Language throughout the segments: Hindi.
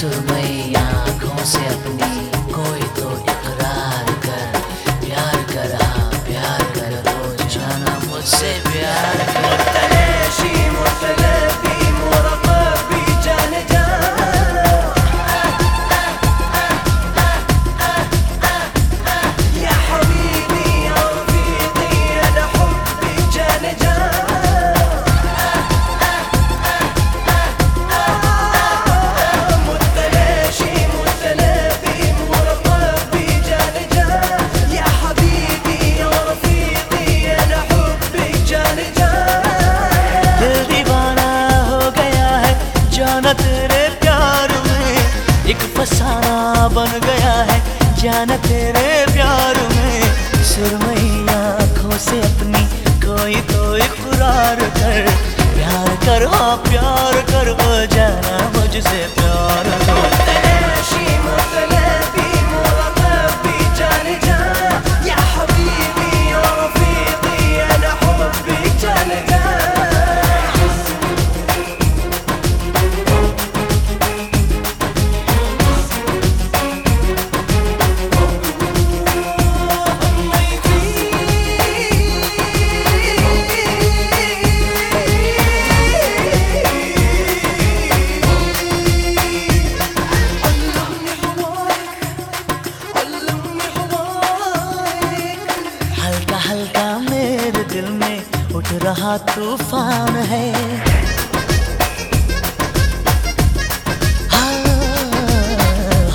सुरमई आँखों से अपनी कोई तो इकरार कर, प्यार करा, प्यार कर तो जाना मुझसे प्यार। जाना तेरे प्यार में एक फसाना बन गया है। जाना तेरे प्यार में सुरमई आँखों से अपनी कोई तो इकरार कर। प्यार करो प्यार करो, जाना मुझसे प्यार करते रहा तूफ़ान है। हाँ,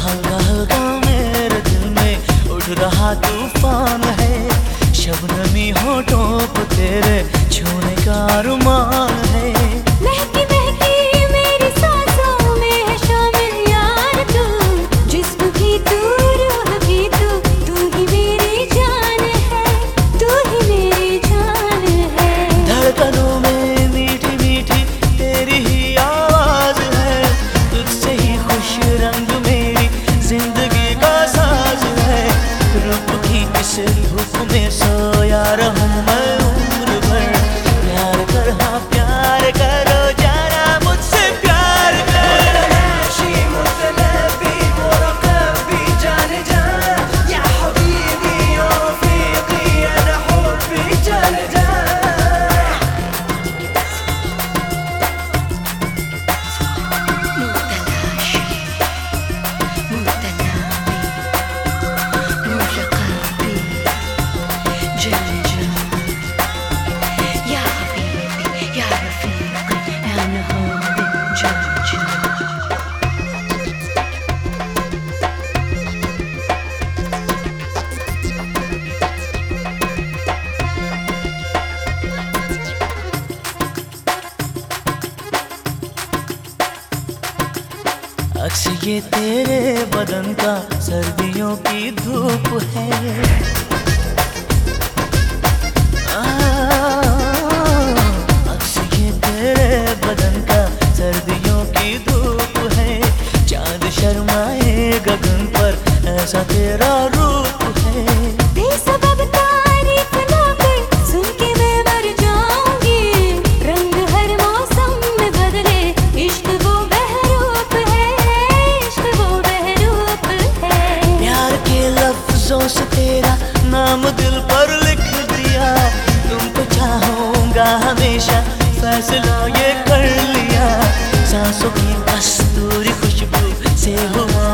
हल्का हल्का मेरे दिल में उठ रहा तूफ़ान है। ये तेरे बदन का, सर्दियों की धूप है। तेरे सर्दियों की धूप है। चाँद शर्माए गगन पर, ऐसा तेरा रूप है। ये कर लिया। सांसों की कस्तूरी खुशबू से हुआ